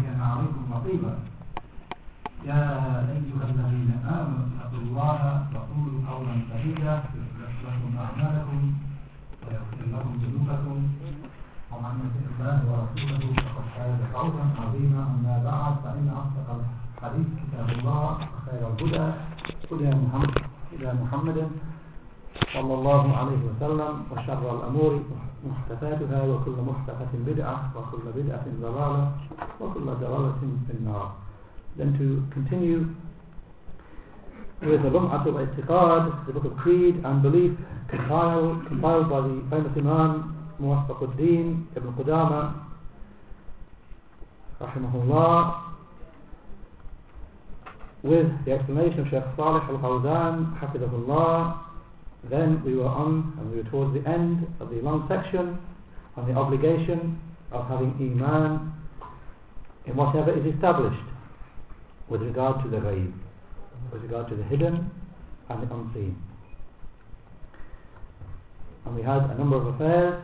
وهي معروف لطيفة وكل بدعة وكل بدعة ضلالة وكل ضلالة في النار. Then to continue with the Lum'at al-I'tiqad, the book of creed and belief compiled, compiled by the famous Imam Muwaffaq al-Din Ibn Qudama rahimahullah with the explanation of Shaykh Salih al-Fawzan hafidahullah then we were on and we were towards the end of the long section on the obligation of having Iman in whatever is established with regard to the ghaib, with regard to the hidden and the unseen. And we had a number of affairs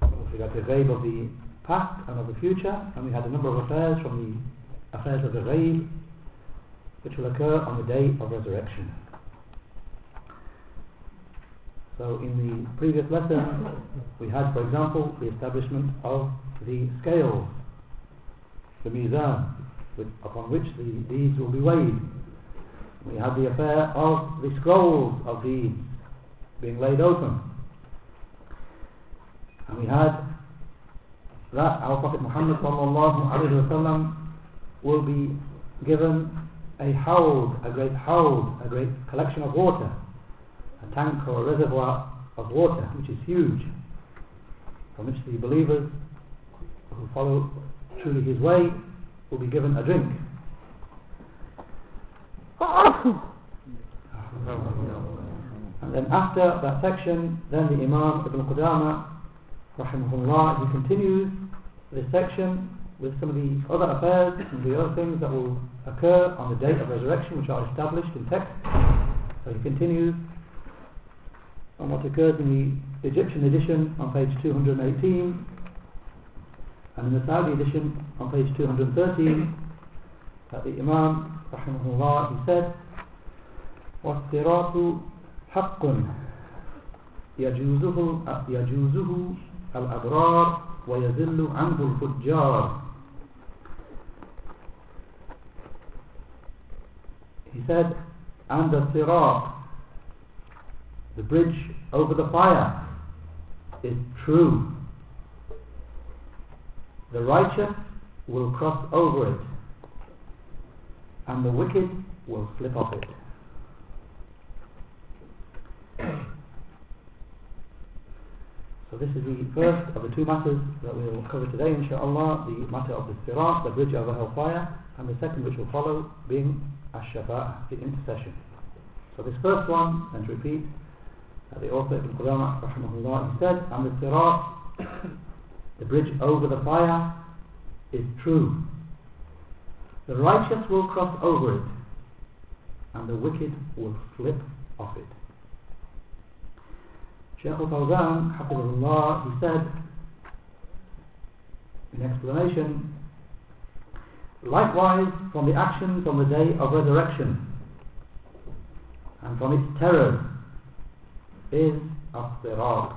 with regard to the ghaib of the past and of the future, and we had a number of affairs from the affairs of the ghaib which will occur on the day of resurrection. So in the previous lesson we had for example the establishment of the scales the mizan upon which the deeds will be weighed. We had the affair of the scrolls of deeds being laid open. And we had that our Prophet Muhammad will be given a howd, a great howd, a great collection of water, a tank or a reservoir of water which is huge, from which the believers who follow truly his way will be given a drink. and then after that section, then the Imam Ibn Qudama, rahimahullah, he continues this section with some of the other affairs and the other things that will occur on the date of resurrection, which are established in text. So he continues on what occurs in the Egyptian edition on page 218 and in the Saudi edition on page 213 that the Imam rahimahullah he said والصراط حق يجوزه يجوزه الأبرار ويذل عنه الفجار He said and the sirat the bridge over the fire is true the righteous will cross over it and the wicked will slip off it. So this is the first of the two matters that we will cover today inshallah, the matter of the sirat, the bridge over hellfire, and the second which will follow being ash-shafa'ah, the intercession. So this first one, and to repeat, the author Ibn Qudamah rahimahullah, he said, and the sirat the bridge over the fire is true. The righteous will cross over it, and the wicked will slip off it. Shaykh al-Fawzan, he said, in explanation, likewise from the actions on the day of resurrection, and from its terrors, is as-sirat,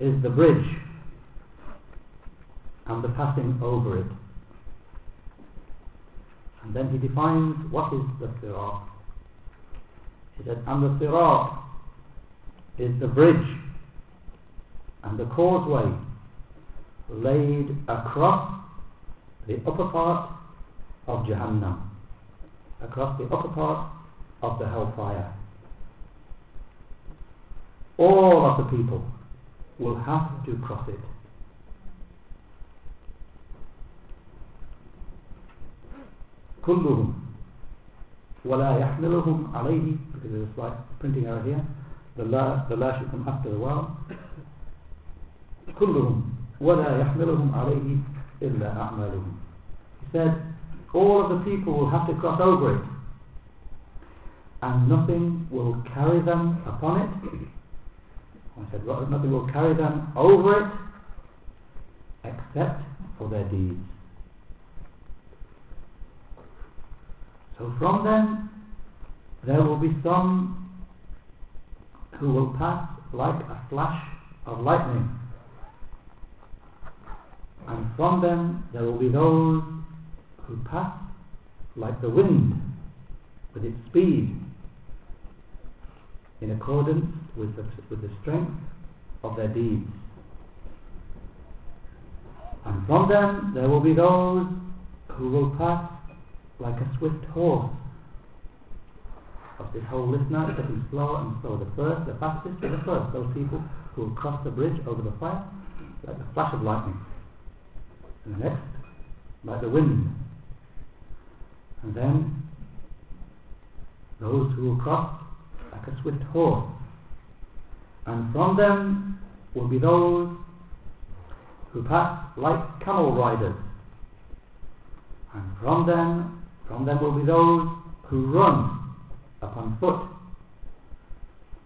is the bridge and the passing over it. And then he defines what is the sirat. He said, and the sirat is the bridge and the causeway laid across the upper part of Jahannam, across the upper part of the hellfire All of the people will have to cross it. كلهم ولا يحملهم عليه because there's a slight printing error here the la, the la should come after the wow كلهم ولا يحملهم عليه إلا أعمالهم he said all of the people will have to cross over it. And nothing will carry them upon it. I said, nothing will carry them over it except for their deeds. So from them there will be some who will pass like a flash of lightning. And from them there will be those who pass like the wind with its speed in accordance with the, with the strength of their deeds. And from them there will be those who will pass like a swift horse. Of this whole list now is getting slower and slower. The first, the fastest the first, those people who will cross the bridge over the fire like a flash of lightning. And the next, like the wind. And then those who will cross like a swift horse. And from them will be those who pass like camel riders. And from them, from them will be those who run upon foot.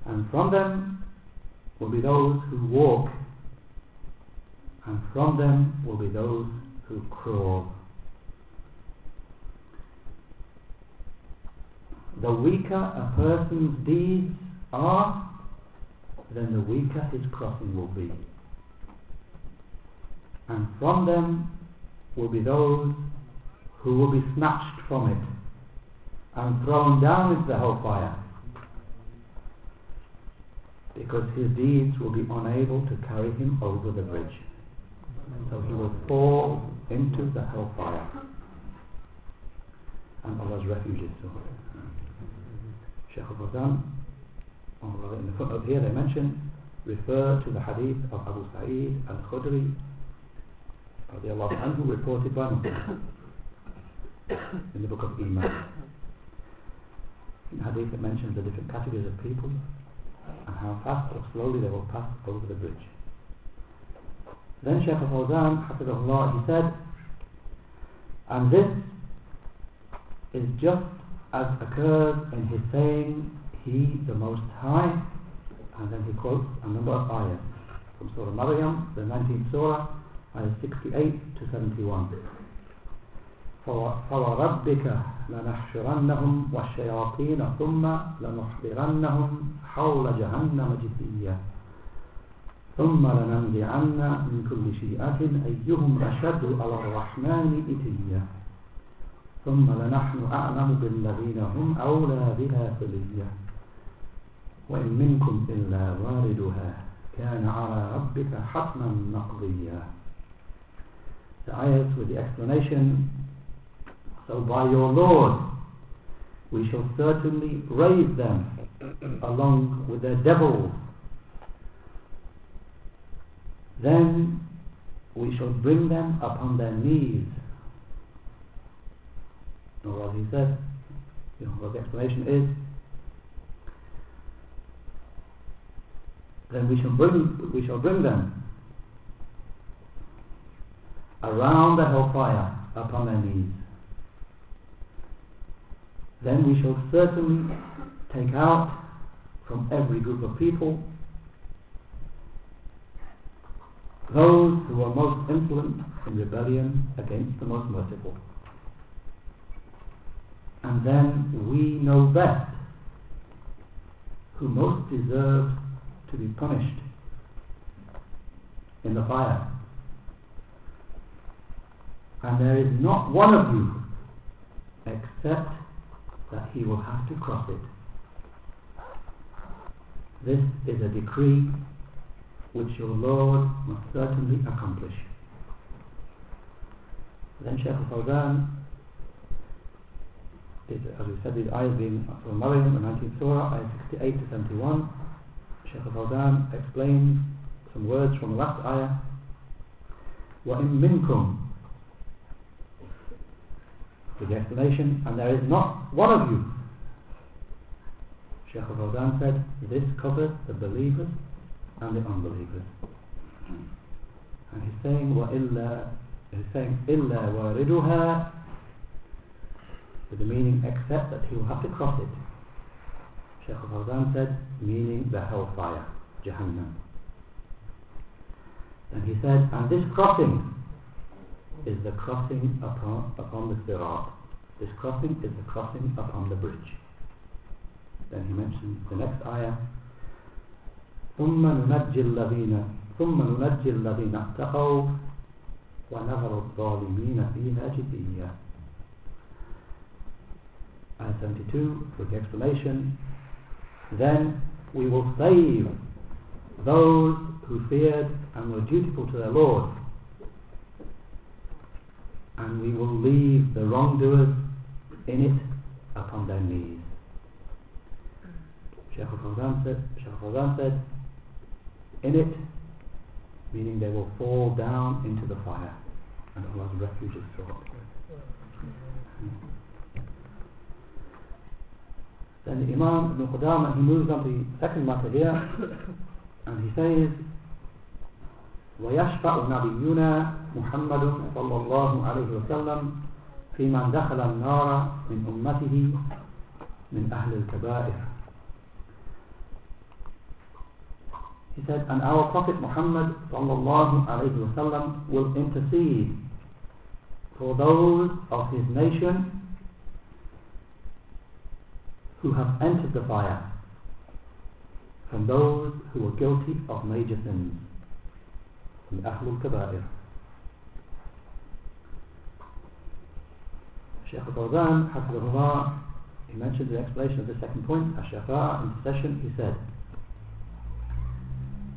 And from them will be those who walk. And from them will be those who crawl. The weaker a person's deeds are, then the weaker his crossing will be. And from them will be those who will be snatched from it and thrown down into the hellfire because his deeds will be unable to carry him over the bridge. So he will fall into the hellfire. And Allah's refuge is so. Shaykh al-Fawzan, in the footnote here they mention, refer to the hadith of Abu Sa'id al-Khudri anhu reported by in the book of Iman. In hadith it mentions the different categories of people and how fast or slowly they will pass over the bridge. Then Shaykh al-Fawzan, Hafidahullah, he said, and this is just as occurs in his saying, He the Most High, and then he quotes a number of ayahs from Surah Maryam, the 19th Surah, ayah 68 to 71. فوربك لنحشرنهم والشياطين ثم لنحضرنهم حول جهنم جثيا ثم لننزعن من كل شيئة أيهم أشد على الرحمن إتيا ثم لنحن أعلم بالذين هم أولى بها فليا وإن منكم إلا واردها كان على ربك حتما مقضيا The ayahs with the explanation So by your Lord we shall certainly raise them along with their devils. Then we shall bring them upon their knees. Or what he said, you know, what the explanation is, then we shall bring we shall bring them around the hellfire upon their knees then we shall certainly take out from every group of people those who are most insolent in rebellion against the most merciful. And then we know best who most deserves to be punished in the fire. And there is not one of you except that he will have to cross it. This is a decree which your Lord must certainly accomplish. Then Shaykh al-Fawzan, as we said, these ayahs being from Maryam, the 19th surah, ayah 68 to 71, Shaykh al-Fawzan explains some words from the last ayah. وَإِن مِّنكُمْ with the explanation, and there is not one of you. Sheikh al said, this covers the believers and the unbelievers. And he's saying, وَإِلَّا He's saying, إِلَّا وَارِدُهَا with the meaning except that he will have to cross it. Shaykh al-Fawzan said, meaning the hellfire, Jahannam. And he said, and this crossing is the crossing upon, upon the sirat. This crossing is the crossing upon the bridge. Then he mentioned the next ayah, ثم ننجي الذين ثم ننجي الذين اتقوا ونذر الظالمين فيها جثيا Ayah 72 with the explanation then we will save those who feared and were dutiful to their Lord and we will leave the wrongdoers in it upon their knees. Shaykh al-Fawzan said, al-Fawzan said, in it, meaning they will fall down into the fire, and Allah's refuge is sought Then the Imam Ibn Qudama, he moves on to the second matter here, and he says, ويشفع نبينا محمد صلى الله عليه وسلم في من دخل النار من أمته من أهل الكبائر He said, and our Prophet Muhammad sallallahu alayhi wa sallam will intercede for those of his nation who have entered the fire from those who are guilty of major sins. من أهل الكبائر Shaykh al-Fawzan, Hafizahullah, he mentioned the explanation of the second point, Ash-Shafa'a, intercession, he said,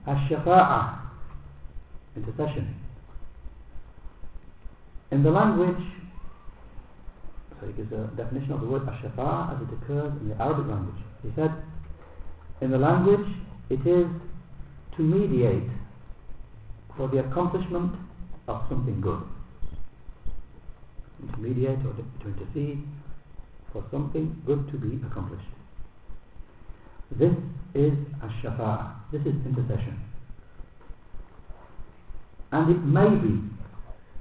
Ash-Shafa'a, intercession. In the language, so he gives a definition of the word Ash-Shafa'a as it occurs in the Arabic language. He said, in the language, it is to mediate for the accomplishment of something good. To mediate or to intercede for something good to be accomplished. This is ash-shafa'a. This is intercession. And it may be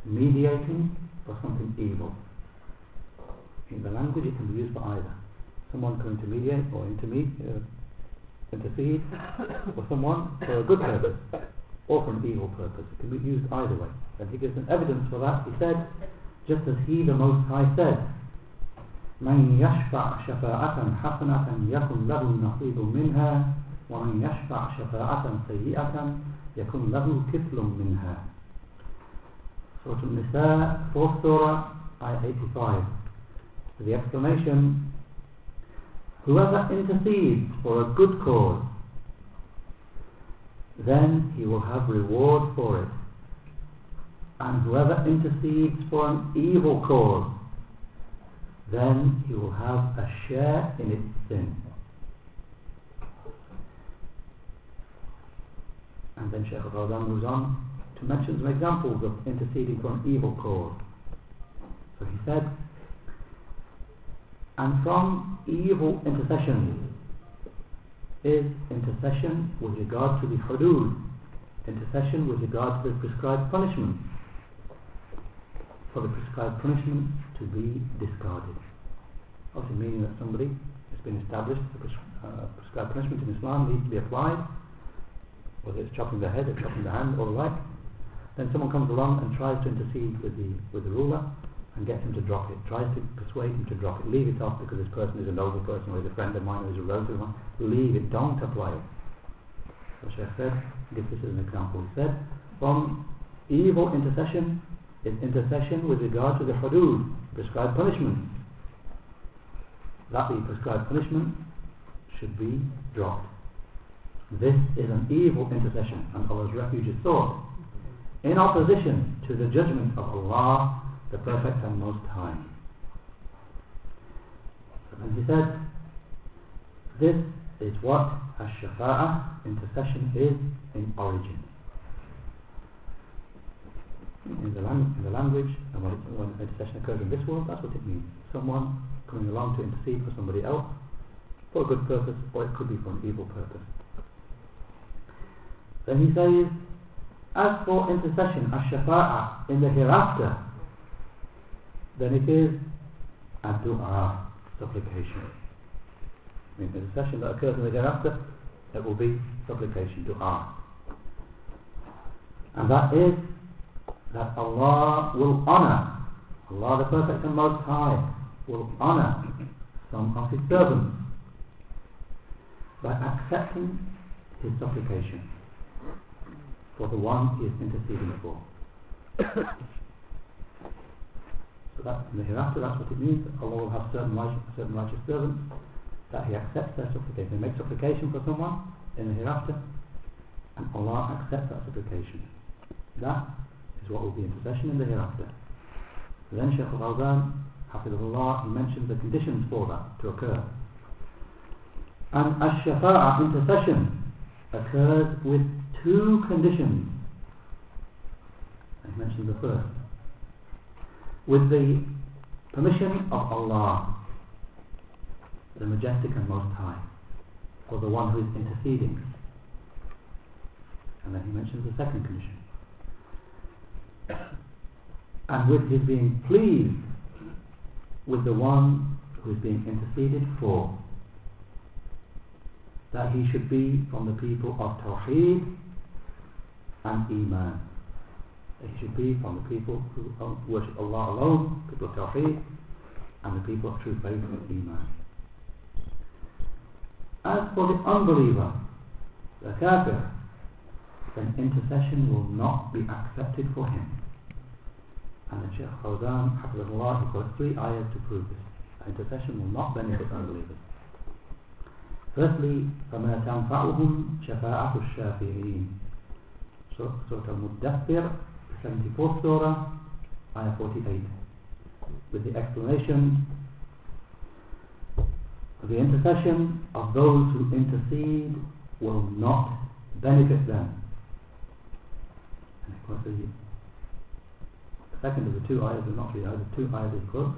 mediating for something evil. In the language it can be used for either. Someone coming to mediate or intermediate, uh, intercede for someone for a good purpose or for an evil purpose. It can be used either way. And he gives an evidence for that. He said, just as he, the Most High, said, من يشفع شفاعة حسنة يكن له نصيب منها ومن يشفع شفاعة سيئة يكن له كفل منها Surah Al-Nisa, 4th Surah, Ayah 85. the explanation, whoever intercedes for a good cause then he will have reward for it. And whoever intercedes for an evil cause, then he will have a share in its sin. And then Shaykh al-Fawzan moves on to mention some examples of interceding for an evil cause. So he said, and from evil intercession is intercession with regard to the hudud, intercession with regard to the prescribed punishment, for the prescribed punishment to be discarded. Obviously meaning that somebody has been established, the uh, prescribed punishment in Islam needs to be applied, whether it's chopping the head or chopping the hand or the like, then someone comes along and tries to intercede with the, with the ruler and gets him to drop it, tries to persuade him to drop it, leave it off because this person is a noble person or is a friend of mine or is a relative of mine, leave it, don't apply it. So Sheikh said, give this as an example, he said, from evil intercession is intercession with regard to the hudud, prescribed punishment. That the prescribed punishment should be dropped. This is an evil intercession and Allah's refuge is sought in opposition to the judgment of Allah the perfect and most high. And he said, this is what ash-shafa'ah, intercession, is in origin. In the, in the language, when, when intercession occurs in this world, that's what it means. Someone coming along to intercede for somebody else, for a good purpose, or it could be for an evil purpose. Then he says, as for intercession, ash-shafa'ah, in the hereafter, then it is and dua, supplication. I mean, intercession that occurs in the hereafter, it will be supplication, dua. And that is that Allah will honor, Allah the Perfect and Most High, will honor some of His servants by accepting his supplication for the one he is interceding for. In the hereafter, that's what it means. Allah will have certain righteous, certain righteous servants that He accepts their supplication. They make supplication for someone in the hereafter, and Allah accepts that supplication. That is what will be intercession in the hereafter. Then Shaykh al-Fawzan, Hafidhullah, he mentions the conditions for that to occur. And ash-shafa'ah, intercession, occurs with two conditions. I mentioned the first. With the permission of Allah, the Majestic and Most High, for the one who is interceding. And then he mentions the second condition. And with his being pleased with the one who is being interceded for that he should be from the people of Tawheed and Iman. It should be from the people who uh, worship Allah alone, people of Tawheed, and the people of true faith and Iman. As for the unbeliever, the kafir, then intercession will not be accepted for him. And the Shaykh Fawzan, Hafizullah, he quotes three ayahs to prove this. Intercession will not benefit unbelievers. Firstly, فَمَا تَنْفَعُهُمْ شَفَاعَةُ الشَّافِعِينَ Surah Al-Muddathir, 74th Surah, Ayah 48. With the explanation the intercession of those who intercede will not benefit them. And of course the second of the two ayahs are not the ayahs, the two ayahs is quote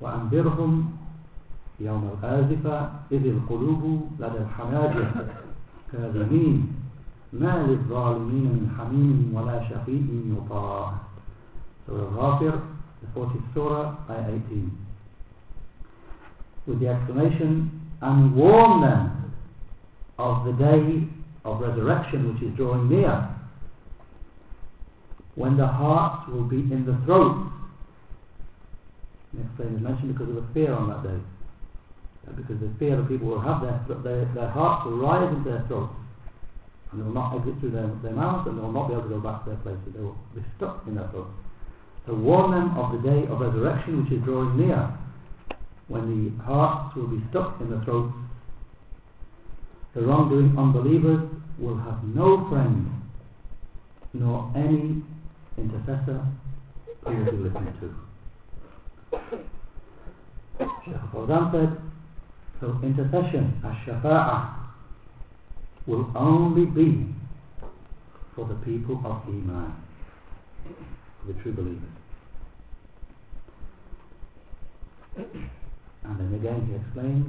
وَأَنذِرْهُمْ يوم الآزفة إذ القلوب لدى الحناجر كاظمين ما للظالمين من حميم ولا شفيع يطاع Surah Ghafir, the 40th Surah, Ayah 18. With the explanation, and warn them of the day of resurrection which is drawing near, when the hearts will be in the throats. Next thing is mentioned because of the fear on that day because the fear that people will have their, their, their hearts will rise into their throats and they will not exit through their, their mouths and they will not be able to go back to their places they will be stuck in their throats so warn them of the day of resurrection which is drawing near when the hearts will be stuck in the throats the wrongdoing unbelievers will have no friend nor any intercessor who will be to. Shaykh said so intercession, ash-shafa'ah, will only be for the people of Iman, for the true believers. And then again he explains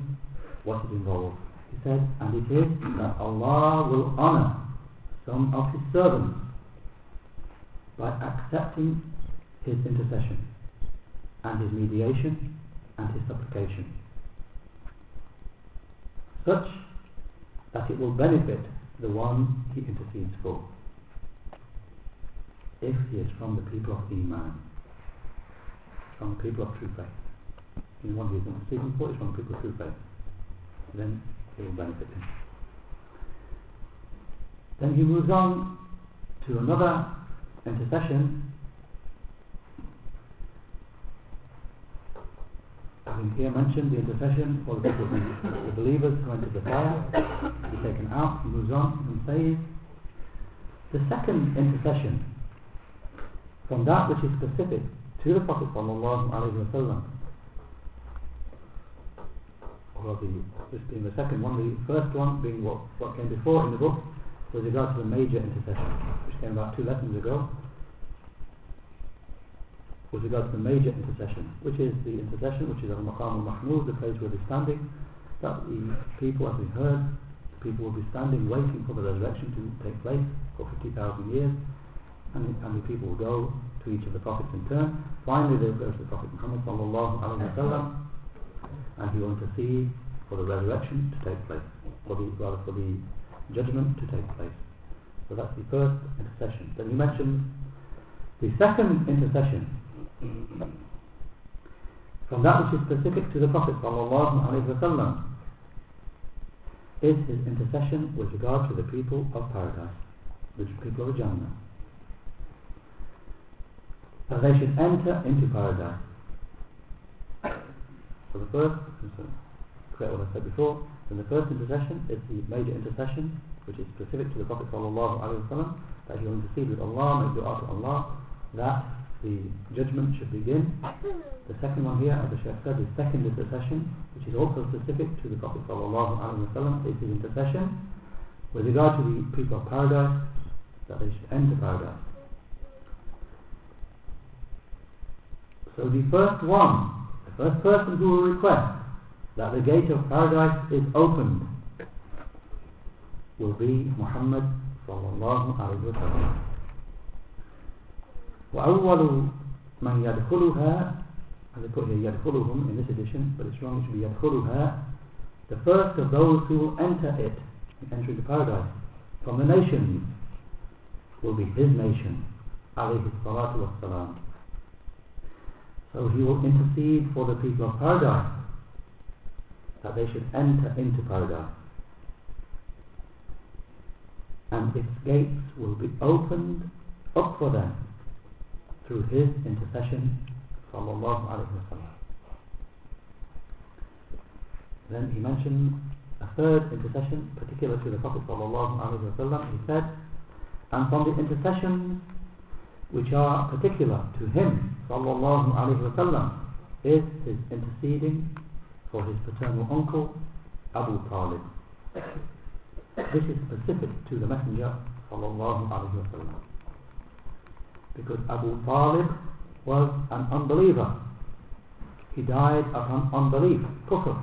what it involves. He said, and it is that Allah will honor some of His servants by accepting His intercession and His mediation and His supplication such that it will benefit the one he intercedes for. If he is from the people of Iman from the people of true faith the one he is interceding for is from the people of true faith then it will benefit him. Then he moves on to another intercession having here mentioned the intercession for the the believers who entered the fire, to be taken out, moves on and says, the second intercession from that which is specific to the Prophet wasallam, or the, this being the second one, the first one being what, what came before in the book, with regard to the major intercession, which came about two lessons ago, with regard to the major intercession, which is the intercession, which is al-Maqam al-Mahmud, the place where they're standing, that the people, as we heard, the people will be standing waiting for the resurrection to take place for 50,000 years, and, and the people will go to each of the Prophets in turn. Finally, they will go to the Prophet Muhammad sallallahu alaihi wasallam, and he will intercede for the resurrection to take place, for the rather for the judgment to take place. So that's the first intercession. Then he mentions the second intercession Mm-hmm. from that which is specific to the Prophet wasallam is his intercession with regard to the people of paradise, the people of Jannah. That they should enter into paradise. So the first, correct what I said before, then the first intercession is the major intercession, which is specific to the Prophet wasallam, that he will intercede with Allah, make dua to Allah, that the judgment should begin. The second one here, as the Shaykh said, is second intercession, which is also specific to the Prophet ﷺ, is his intercession with regard to the people of paradise, that they should enter paradise. So the first one, the first person who will request that the gate of paradise is opened will be Muhammad sallallahu alayhi wa sallam. وأول من يدخلها as I put here يدخلهم in this edition but it's wrong it should be يدخلها the first of those who will enter it enter the paradise from the nations will be his nation عليه الصلاة والسلام so he will intercede for the people of paradise that they should enter into paradise and its gates will be opened up for them through his intercession sallallahu alaihi wasallam. Then he mentioned a third intercession particular to the Prophet sallallahu alaihi wasallam. He said, and from the intercessions which are particular to him sallallahu alaihi wasallam is his interceding for his paternal uncle Abu Talib. This is specific to the Messenger sallallahu alaihi wasallam because Abu Talib was an unbeliever. He died upon unbelief, kufr,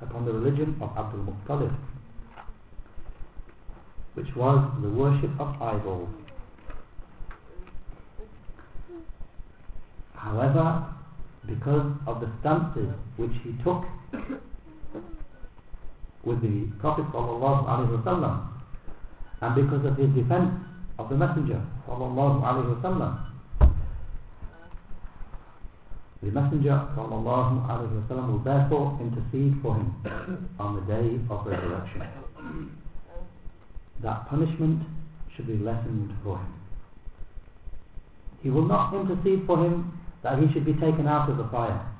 upon the religion of Abdul Muttalib, which was the worship of idols. However, because of the stances which he took with the Prophet ﷺ and because of his defense of the Messenger sallallahu alaihi wasallam. The Messenger sallallahu alaihi wasallam will therefore intercede for him on the day of resurrection. That punishment should be lessened for him. He will not intercede for him that he should be taken out of the fire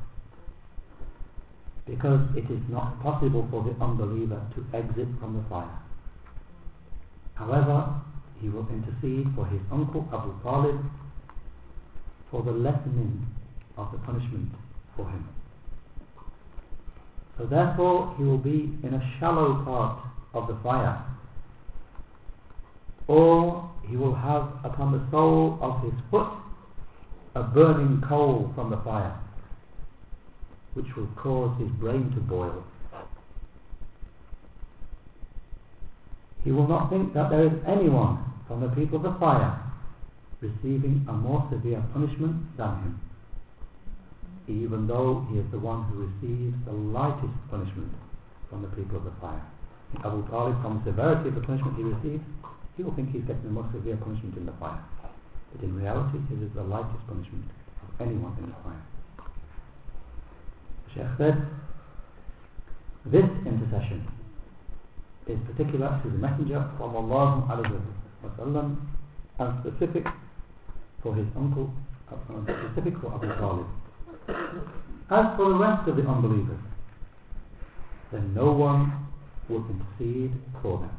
because it is not possible for the unbeliever to exit from the fire. However, he will intercede for his uncle Abu Talib for the lessening of the punishment for him. So therefore he will be in a shallow part of the fire or he will have upon the sole of his foot a burning coal from the fire which will cause his brain to boil. He will not think that there is anyone from the people of the fire receiving a more severe punishment than him, even though he is the one who receives the lightest punishment from the people of the fire. Abu Talib, from the severity of the punishment he receives, he will think he's getting the most severe punishment in the fire. But in reality, it is the lightest punishment of anyone in the fire. Sheikh said, this intercession is particular to the Messenger sallallahu alayhi wasallam and specific for his uncle, uh, specific for Abu Talib. As for the rest of the unbelievers, then no one will intercede for them.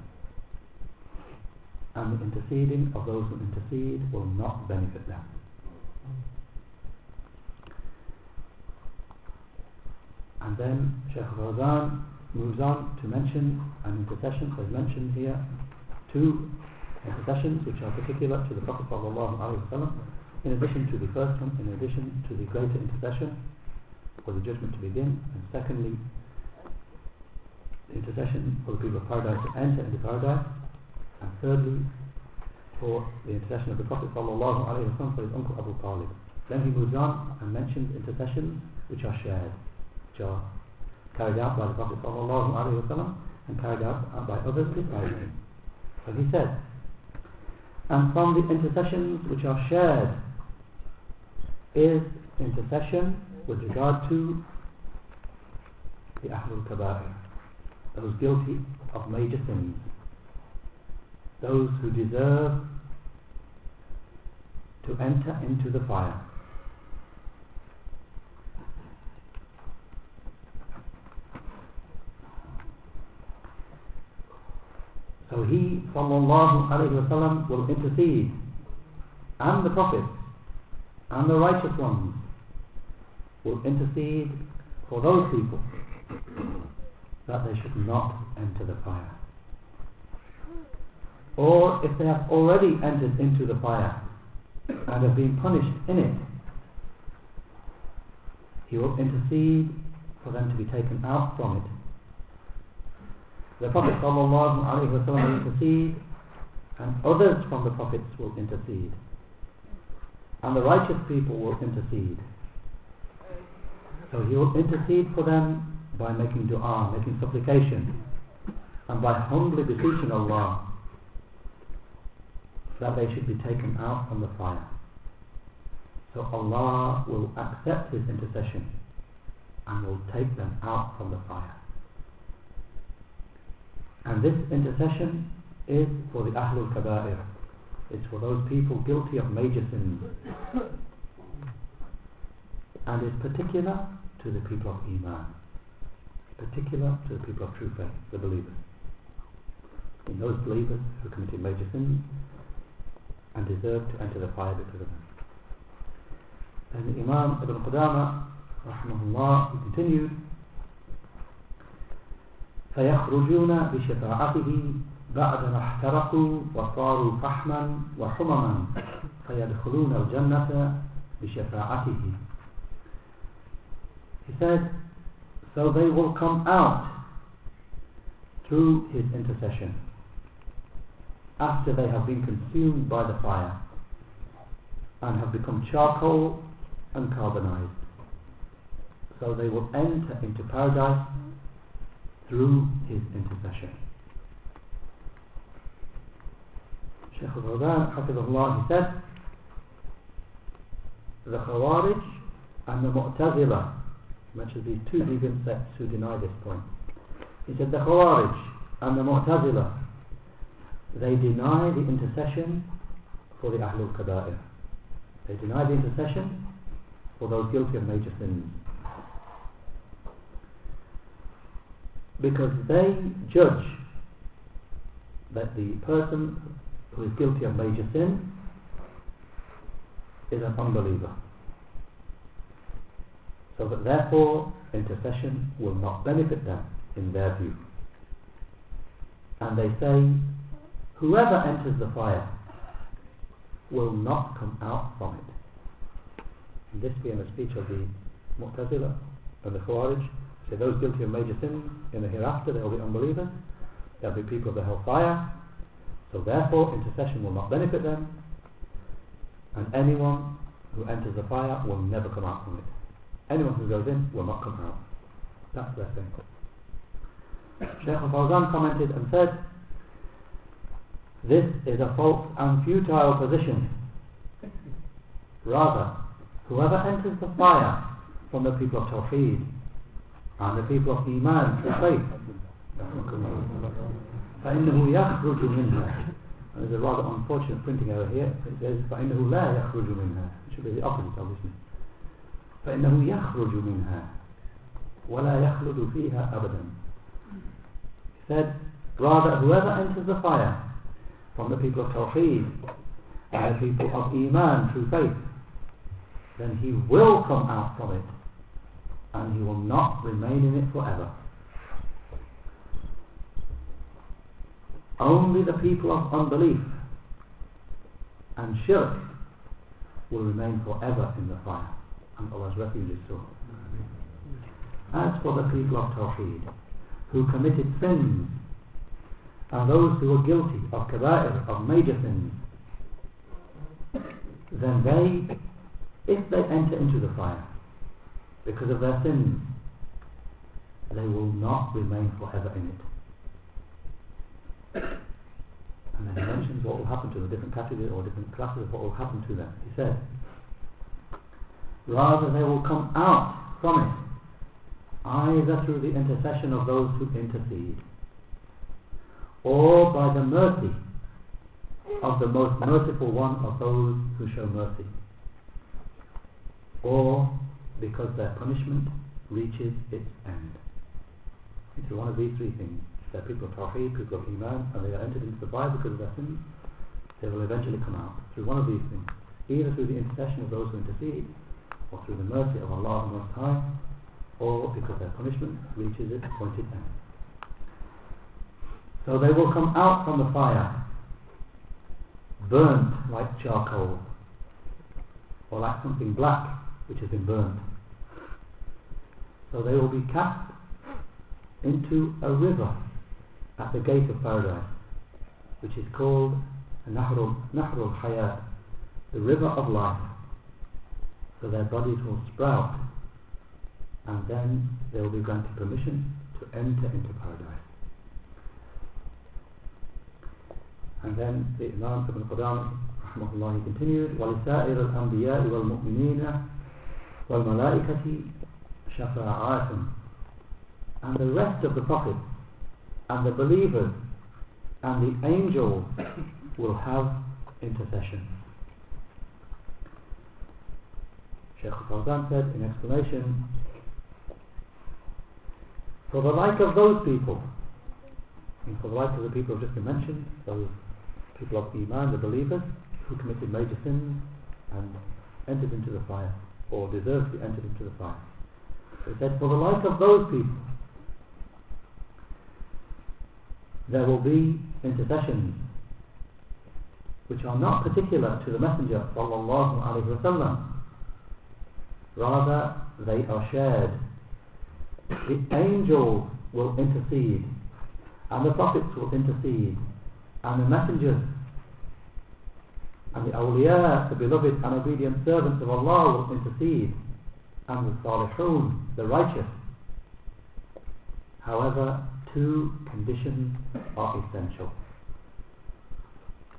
And the interceding of those who intercede will not benefit them. And then Shaykh Fawzan moves on to mention an intercession, as mentioned here, two intercessions which are particular to the Prophet ﷺ, in addition to the first one, in addition to the greater intercession for the judgment to begin, and secondly, the intercession for the people of paradise to enter into paradise, and thirdly, for the intercession of the Prophet wasallam for his uncle Abu Talib. Then he moves on and mentions intercessions which are shared, which are carried out by the Prophet wasallam and carried out by others besides him. So he said, and from the intercessions which are shared is intercession with regard to the Ahlul Kaba'ir, those guilty of major sins, those who deserve to enter into the fire. So he, sallallahu alayhi wasallam, will intercede, and the Prophet, and the righteous ones, will intercede for those people that they should not enter the fire. Or if they have already entered into the fire and have been punished in it, he will intercede for them to be taken out from it. The Prophet ﷺ will intercede and others from the Prophets will intercede and the righteous people will intercede. So he will intercede for them by making dua, making supplication and by humbly beseeching Allah that they should be taken out from the fire. So Allah will accept his intercession and will take them out from the fire. And this intercession is for the Ahlul Kaba'ir. It's for those people guilty of major sins. And is particular to the people of Iman. Particular to the people of true faith, the believers. In those believers who committed major sins and deserve to enter the fire because of them. And Imam Ibn Qudama, rahmahullah, he continued, فيخرجون بشفاعته بعدما احترقوا وصاروا فحما وحمما فيدخلون الجنة بشفاعته He said, so they will come out through his intercession after they have been consumed by the fire and have become charcoal and carbonized. So they will enter into paradise through his intercession. Shaykh al-Fawzan, Hafizullah, he said, the Khawarij and the Mu'tazila, mentioned these two deviant sects who deny this point. He said the Khawarij and the Mu'tazila, they deny the intercession for the Ahlul Kaba'ir. They deny the intercession for those guilty of major sins. Because they judge that the person who is guilty of major sin is an unbeliever. So that therefore intercession will not benefit them in their view. And they say, whoever enters the fire will not come out from it. And this being a speech of the Mu'tazila and the Khawarij, so those guilty of major sins in the hereafter, they will be unbelievers. They'll be people of the hellfire. So therefore, intercession will not benefit them. And anyone who enters the fire will never come out from it. Anyone who goes in will not come out. That's their thing. Shaykh al-Fawzan commented and said, This is a false and futile position. Rather, whoever enters the fire from the people of Tawheed and the people of Iman through faith فإنه يخرج منها There's a rather unfortunate printing error here. It says فإنه لا يخرج منها. It should be the opposite obviously. فإنه يخرج منها ولا يخلد فيها أبدا. He said, rather whoever enters the fire from the people of Tawheed and the people of Iman through faith, then he will come out from it and he will not remain in it forever. Only the people of unbelief and shirk will remain forever in the fire, and Allah's refuge is sought. As for the people of Tawheed, who committed sins, and those who were guilty of kaba'ir, of major sins, then they, if they enter into the fire because of their sins, they will not remain forever in it. And then he mentions what will happen to the different categories or different classes of what will happen to them. He said, Rather they will come out from it, either through the intercession of those who intercede, or by the mercy of the most merciful one of those who show mercy, or because their punishment reaches its end. It's one of these three things. They're people of Tawheed, people of Iman, and they are entered into the fire because of their sins. They will eventually come out through one of these things, either through the intercession of those who intercede, or through the mercy of Allah Most High, or because their punishment reaches its appointed end. So they will come out from the fire, burnt like charcoal, or like something black which has been burnt. So they will be cast into a river at the gate of paradise, which is called Nahrul, Nahrul Hayat, the river of life. So their bodies will sprout, and then they will be granted permission to enter into paradise. And then the Imam Ibn Qudam rahmahullah continued وَلِسَائِرِ الْأَنْبِيَاءِ وَالْمُؤْمِنِينَ وَالْمَلَائِكَةِ شَفَاعَاتٌ And the rest of the prophets and the believers and the angels will have intercession. Shaykh Fawzan said in explanation For the like of those people and for the like of the people just mentioned, those people of Iman, the believers, who committed major sins and entered into the fire, or deserved to enter into the fire. He said, for the like of those people, there will be intercessions which are not particular to the Messenger sallallahu wasallam. Rather, they are shared. The angels will intercede and the prophets will intercede and the messengers and the awliya, the beloved and obedient servants of Allah will intercede and the salihun, the righteous. However two conditions are essential.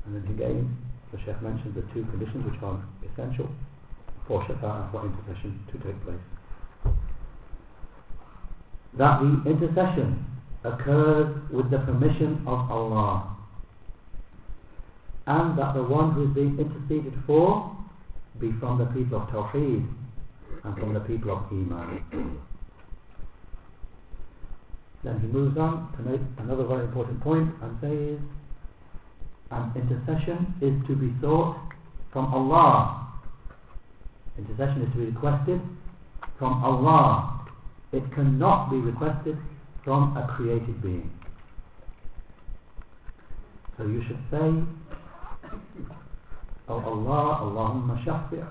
And then again the Sheikh mentioned the two conditions which are essential for shafa'ah for intercession to take place. That the intercession occurs with the permission of Allah and that the one who is being interceded for be from the people of Tawheed and from the people of Iman. Then he moves on to make another very important point and says, intercession is to be sought from Allah. Intercession is to be requested from Allah. It cannot be requested from a created being. So you should say, Oh Allah, Allahumma shafi'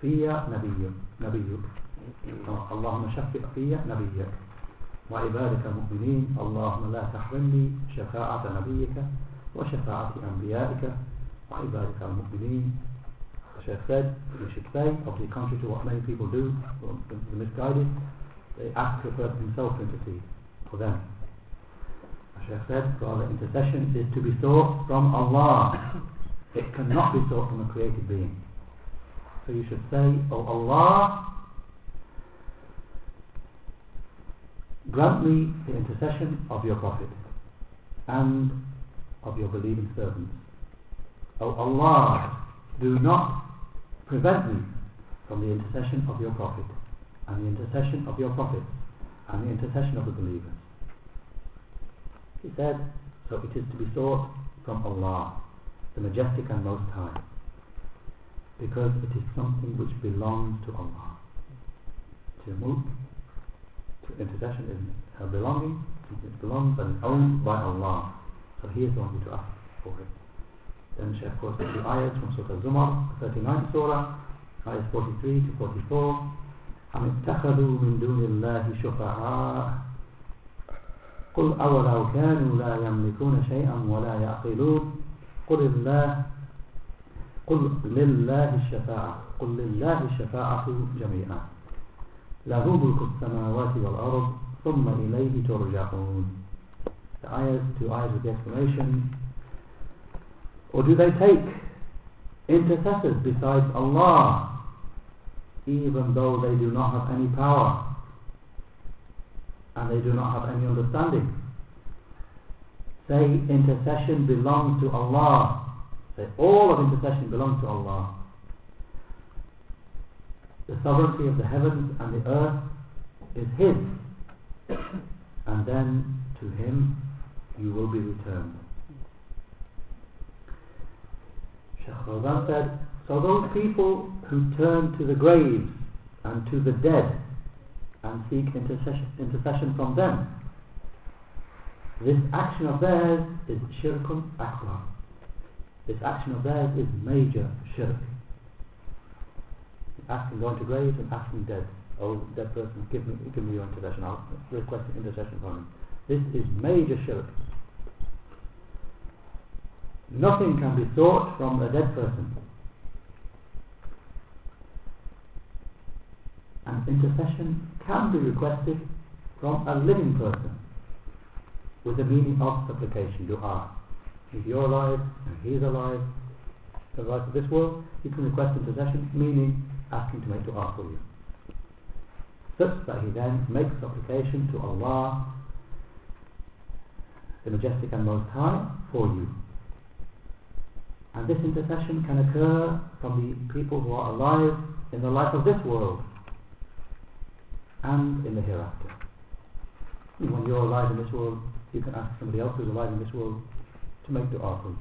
fiyya nabiyyuk, nabiyyuk. Oh, Allahumma shafi' fiyya nabiyyuk. وعبادك المؤمنين اللهم لا تحرمني شفاعة نبيك وشفاعة أنبيائك وعبادك المؤمنين The Sheikh said, you should say, obviously contrary to what many people do, the misguided, they ask the person himself to intercede for them. The Sheikh said, rather intercession is to be sought from Allah. It cannot be sought from a created being. So you should say, Oh Allah, grant me the intercession of your Prophet and of your believing servants. O Allah, do not prevent me from the intercession of your Prophet and the intercession of your prophets and the intercession of the believers. He said, so it is to be sought from Allah, the Majestic and Most High, because it is something which belongs to Allah. To mulk, to intercession is her belonging, it belongs and is owned by Allah. So he is the one who to ask for it. Then Shaykh quotes the ayahs from Surah Zumar, 39th Surah, ayahs 43 to 44. أم اتخذوا من دون الله شفعاء قل أولو كانوا لا يملكون شيئا ولا يعقلون قل الله قل لله الشفاعة قل لله الشفاعة جميعا له ملك السماوات والأرض ثم إليه ترجعون The ayahs, two ayahs with the explanation Or do they take intercessors besides Allah even though they do not have any power and they do not have any understanding say intercession belongs to Allah. Say all of intercession belongs to Allah. The sovereignty of the heavens and the earth is His. And then to Him you will be returned. Shaykh Fawzan said so those people who turn to the graves and to the dead and seek intercession, intercession from them this action of theirs is shirkun akbar this action of theirs is major shirk. Asking going to graves and asking dead. Oh dead person give me give me your intercession. I'll request an intercession from him. This is major shirk. Nothing can be sought from a dead person. And intercession can be requested from a living person with the meaning of supplication, dua. If you're alive and he's alive, the life of this world, you can request intercession, meaning asking to make dua for you. Such that he then makes supplication to Allah, the Majestic and Most High, for you. And this intercession can occur from the people who are alive in the life of this world and in the hereafter. When you're alive in this world, you can ask somebody else who's alive in this world to make dua for.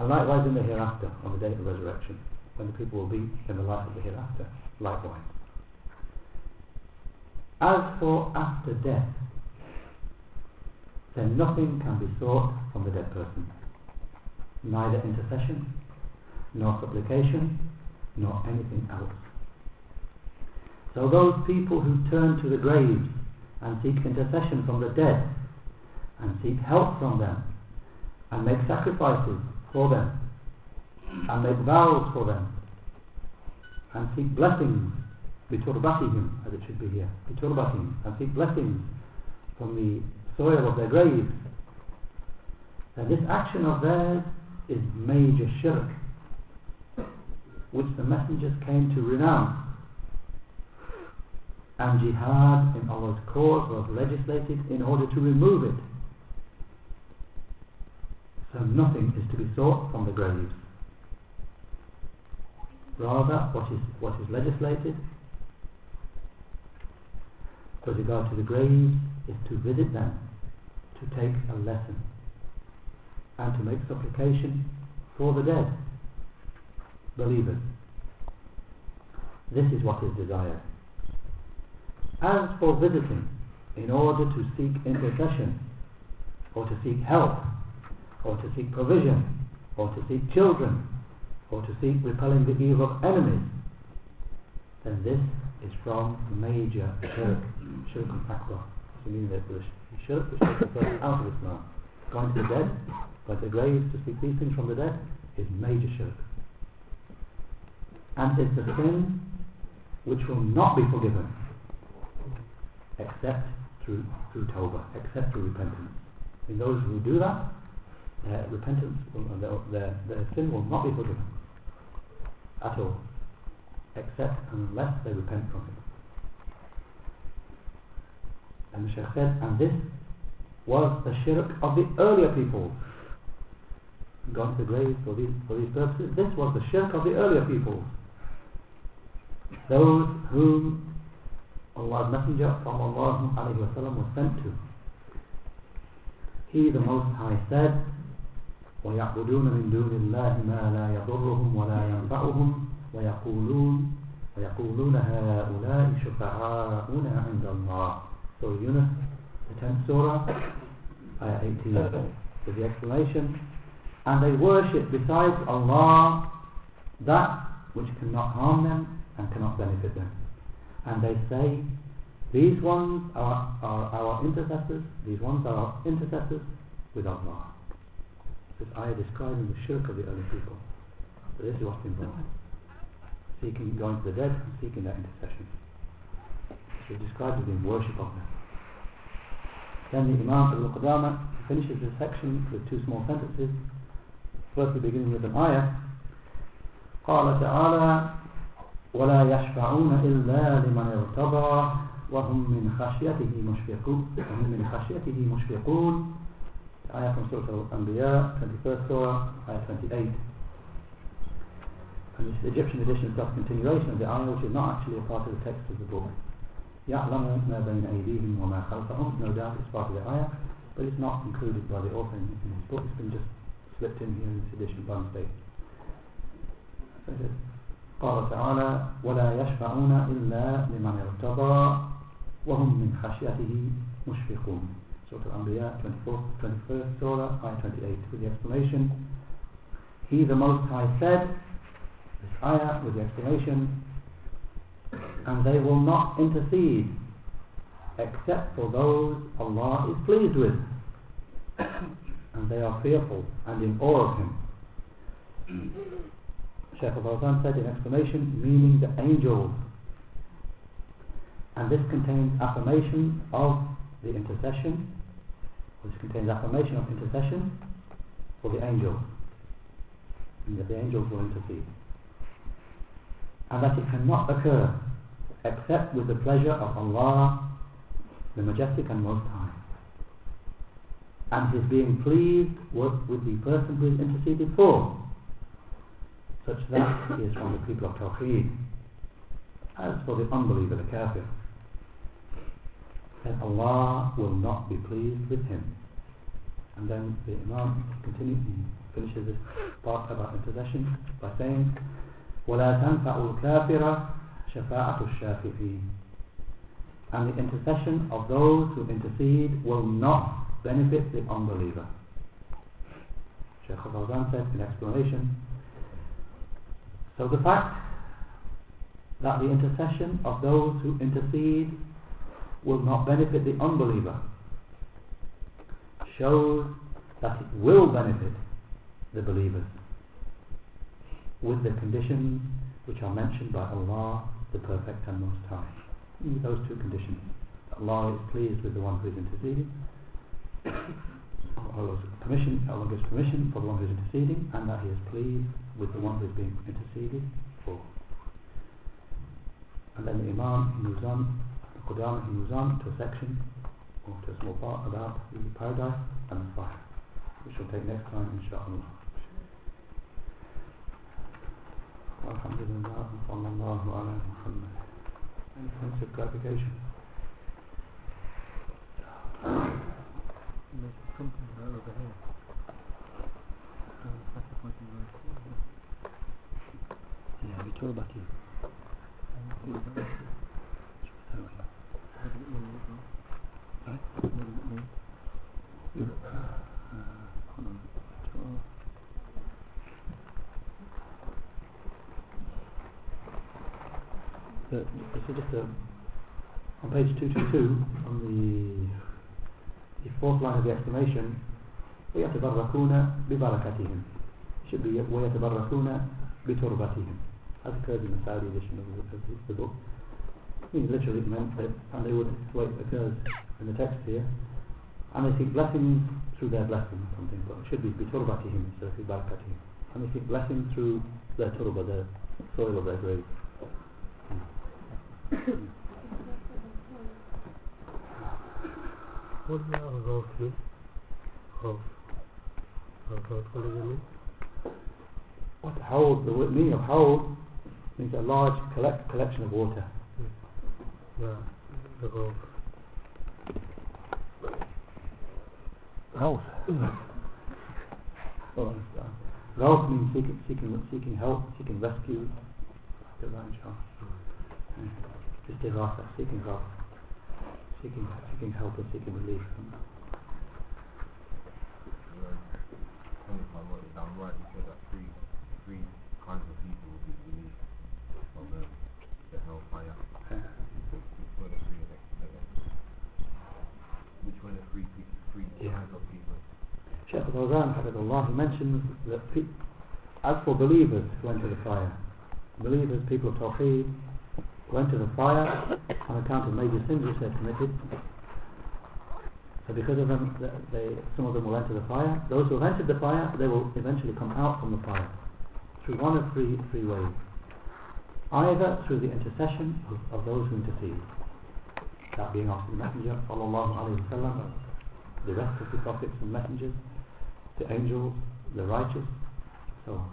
And likewise in the hereafter, on the day of the resurrection, when the people will be in the life of the hereafter, likewise. As for after death, then nothing can be sought from the dead person. Neither intercession, nor supplication, nor anything else. So those people who turn to the graves and seek intercession from the dead and seek help from them and make sacrifices for them and make vows for them and seek blessings. Biturbatihim as it should be here. Biturbatihim and seek blessings from the soil of their graves then this action of theirs is major shirk which the messengers came to renounce. And jihad in Allah's cause was legislated in order to remove it so nothing is to be sought from the graves rather what is, what is legislated with regard to the graves is to visit them to take a lesson and to make supplication for the dead believers. This is what is desired. As for visiting in order to seek intercession or to seek help or to seek provision or to seek children or to seek repelling the evil of enemies then this is from major shirk shirk akbar so meaning that the shirk person out of Islam. Going to the dead to the graves to seek these things from the dead is major shirk. And it's a sin which will not be forgiven except through through tawbah, except through repentance. In those who do that, repentance, um, will, their, their, their sin will not be forgiven at all, except unless they repent from it. And the Shaykh said, and this was the shirk of the earlier people. Gone to the grave for these, for these purposes. This was the shirk of the earlier people. Those whom Allah's Messenger sallam was sent to. He, the Most High, said, وَيَعْبُدُونَ مِن دُونِ اللَّهِ مَا لَا يَضُرُّهُمْ وَلَا يَنفَعُهُمْ وَيَقُولُونَ وَيَقُولُونَ هَؤُلَاءِ شُفَعَاؤُنَا عِنْدَ اللَّهِ So Yunus, the 10th surah, ayah 18, with the explanation, and they worship besides Allah that which cannot harm them and cannot benefit them and they say these ones are, are our intercessors these ones are our intercessors with Allah this ayah describing the shirk of the early people So this is what's involved. Seeking, going to the dead and seeking that intercession. So described as being worship of them. Then the Imam al-Qudama finishes this section with two small sentences. Firstly beginning with an ayah. قال تعالى ولا يشفعون إلا لمن ارتضى وهم من خشيته مشفقون وهم من خشيته مشفقون Ayah from Surah Al-Anbiya, 21st Surah, Ayah 28. And this Egyptian edition is just a continuation of the ayah which is not actually a part of the text of the book. يَعْلَمُ مَا بَيْنَ أَيْدِيهِمْ وَمَا خَلْفَهُم No doubt it's part of the ayah, but it's not included by the author in, in his book. It's been just slipped in here in this edition by mistake. قال تعالى ولا يشفعون إلا لمن ارتضى وهم من خشيته مشفقون Surah Al-Anbiya 24th, 21st Surah Ayah 28 with the explanation. He the Most High said this ayah with the explanation and they will not intercede except for those Allah is pleased with. And they are fearful and in awe of Him. Shaykh al-Fawzan said in explanation meaning the angels. And this contains affirmation of the intercession which contains affirmation of intercession for the angels and that the angels will intercede and that it cannot occur except with the pleasure of Allah the Majestic and Most High and His being pleased with, with the person who is interceded for such that he is from the people of Tawheed. As for the unbeliever, the kafir, then Allah will not be pleased with him. And then the Imam continues, he finishes this part about intercession by saying, وَلَا تَنْفَعُ الْكَافِرَ شَفَاعَةُ الشَّافِعِينَ And the intercession of those who intercede will not benefit the unbeliever. Shaykh al-Fawzan said in explanation, so the fact that the intercession of those who intercede will not benefit the unbeliever shows that it will benefit the believers with the conditions which are mentioned by Allah the Perfect and Most High. Those two conditions. Allah is pleased with the one who is interceding Allah's permission, Allah gives permission for the one who is interceding and that He is pleased with the one who is being interceded for. And then the Imam moves on, Qudama he moves on to a section or to a small part about the paradise and the fire, which we'll take next time inshallah. Alhamdulillah, sallallahu ala Muhammad. Any points of clarification? Yeah, we talk about you. What does it mean? Right? What does it mean? Uh, hold on. Twelve. The, this is just a, on page 222, on the, the fourth line of the explanation, وَيَتَبَرَّكُونَ بِبَرَكَتِهِمْ It should be وَيَتَبَرَّكُونَ بِتُرْبَتِهِمْ as occurs in the Saudi edition of the, of the, the book. Mean, literally meant that, and they would, the way occurs in the text here, and they seek blessings through their blessing something, but it should be biturbatihim instead of bibarakatihim. And they seek blessing through their turba, the soil of their grave. What that revolve to? Of. Of what does it mean? What hold, the word meaning of hold means a large collect, collection of water. Yeah. Revolve. House. oh, uh, Ghaus means seeking, seeking, seeking help, seeking rescue. After that, inshallah. Istighatha, seeking help. Seeking, seeking help and seeking relief. Only if I'm right, if I'm right, you said that three, three kinds of people will be released from the, the hellfire. Uh, Which were the three of them? Which were the three people, three Of? Shaykh al-Fawzan, he mentions that as for believers who enter the fire, believers, people of Tawheed, who enter the fire on account of major sins which they've committed, so because of them, they, some of them will enter the fire. Those who have entered the fire, they will eventually come out from the fire through one of three, three ways. Either through the intercession of, of those who intercede, that being obviously the Messenger, sallallahu alayhi wa sallam, the rest of the prophets and messengers, the angels, the righteous, so on.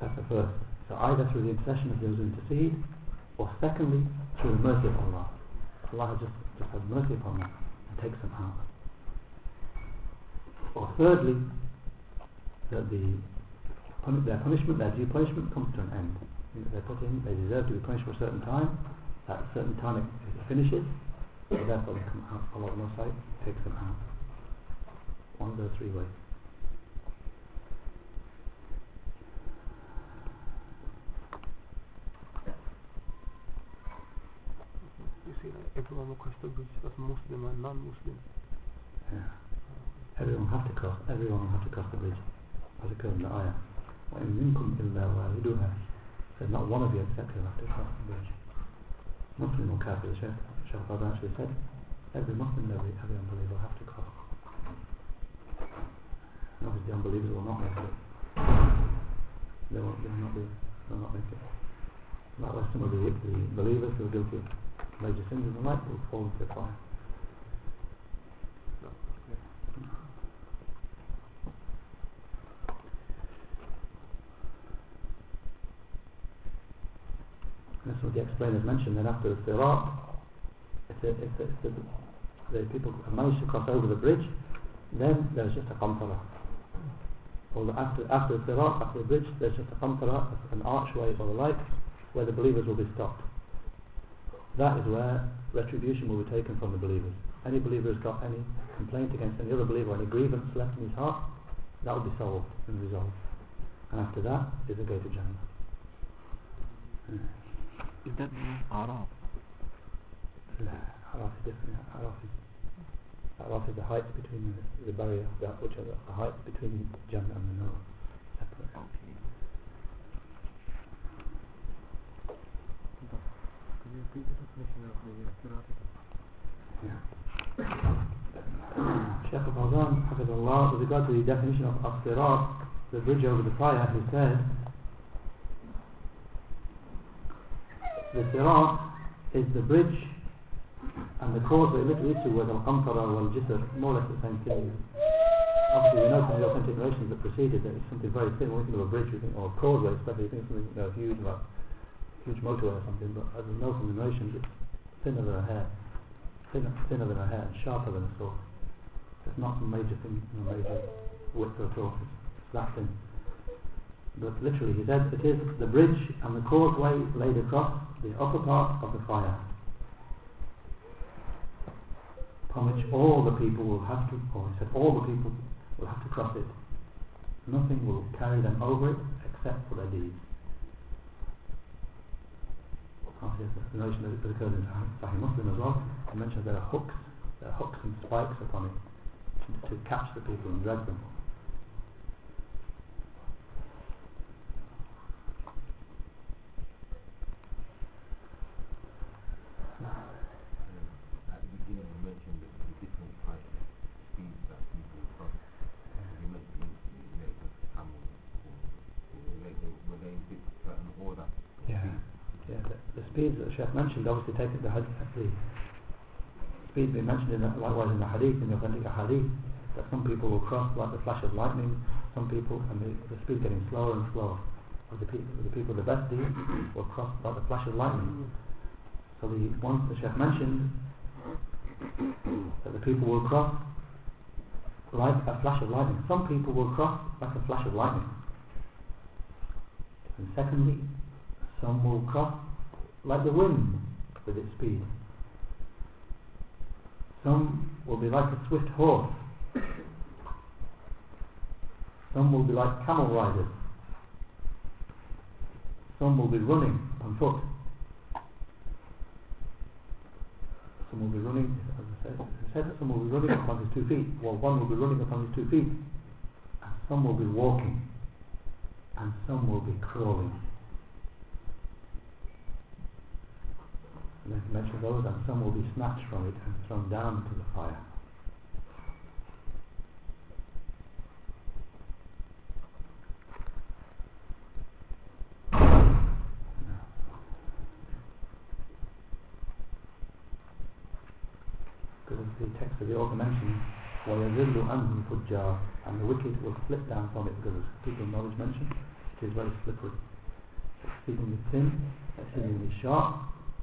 That's the first. So either through the intercession of those who intercede, or secondly, through the mercy of Allah. Allah just, just has mercy upon them and takes them out. Or thirdly, that the their punishment, their due punishment comes to an end. They're put in, they deserve to be punished for a certain time. At a certain time it, it finishes, so therefore they come out. Allah Most six and a half. One goes three ways. You see, everyone across the bridge was Muslim and non-Muslim. Yeah. Everyone have to cross. Everyone have to cross the bridge, as occurs in the ayah. وَإِن مِنكُمْ إِلَّا وَارِدُهَا So not one of you except you have to cross the bridge. Muslim or Kafir, the Shaykh Al-Fawzan said, every Muslim, every, every unbeliever will have to cross. Obviously, unbelievers will not make it. They won't. They will not be. They will not make it. Likewise, some of the, the believers who are guilty of major sins in the life will fall into the fire. That's what the explainers mentioned. Then after the Sirat, the, if, the, if the, the people have managed to cross over the bridge, then there's just a qantara. After, after the Sirat, after the bridge, there's just a qantara, an archway or the like, where the believers will be stopped. That is where retribution will be taken from the believers. Any believer who's got any complaint against any other believer, any grievance left in his heart, that will be solved and resolved. And after that is the gate of Jannah. Is that the لا is the height between the, the barrier, that which are the, the height between Jannah and the Nar. Separate. Okay. Could you of the al-Fawzan, Hafidullah, with regard to the definition of as-sirat, the bridge over the fire, he said, the sirat is the bridge and the cause, causeway literally to where al-qantara wal-jisr, more or less the same thing. Obviously we know from the authentic narrations that preceded that it's something very thin. When we think of a bridge, think, or a causeway, especially we think something you know, huge, like a huge motorway or something, but as we know from the narrations, it's thinner than a hair thinner, thinner than a hair and sharper than a sword. It's not some major thing, no major width or all. It's, it's that thin. But literally, he said, it is the bridge and the causeway laid across the upper part of the fire, upon which all the people will have to, or said, all the people will have to cross it. Nothing will carry them over it except for their deeds. Obviously, there's a notion that it occurs in Sahih Muslim as well. He mentions there are hooks, there are hooks and spikes upon it to, catch the people and drag them the beginning, you mentioned the, the different types of speeds that people cross. You mentioned you make the camel, or, or you make them, when they pick certain order. of Yeah. speed. Yeah, the Sheikh mentioned obviously taken the, had- the speeds being mentioned in the, likewise in the hadith, in the authentic hadith, that some people will cross like the flash of lightning, some people, and the, the speed getting slower and slower. Or the, people, the people the best deeds will cross like the flash of lightning. So the ones the Sheikh mentioned, that the people will cross like a flash of lightning. Some people will cross like a flash of lightning. And secondly, some will cross like the wind with its speed. Some will be like a swift horse. Some will be like camel riders. Some will be running on foot. Some will be running, as I said, it said some will be running upon his two feet, while one will be running upon his two feet, and some will be walking and some will be crawling. And then he mentions those, and some will be snatched from it and thrown down into the fire. Because the text of the author mentions وَيَذِلُّ أَنْهُ الْفُجَّارِ and the wicked will slip down from it because as people of knowledge mentioned, it is very slippery. Exceedingly thin, exceedingly sharp,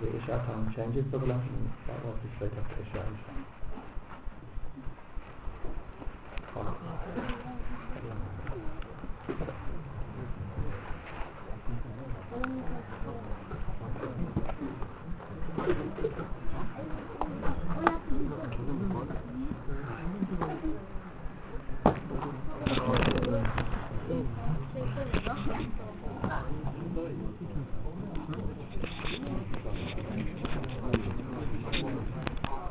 The Isha time changes for the lesson that will be straight after Isha. Follow.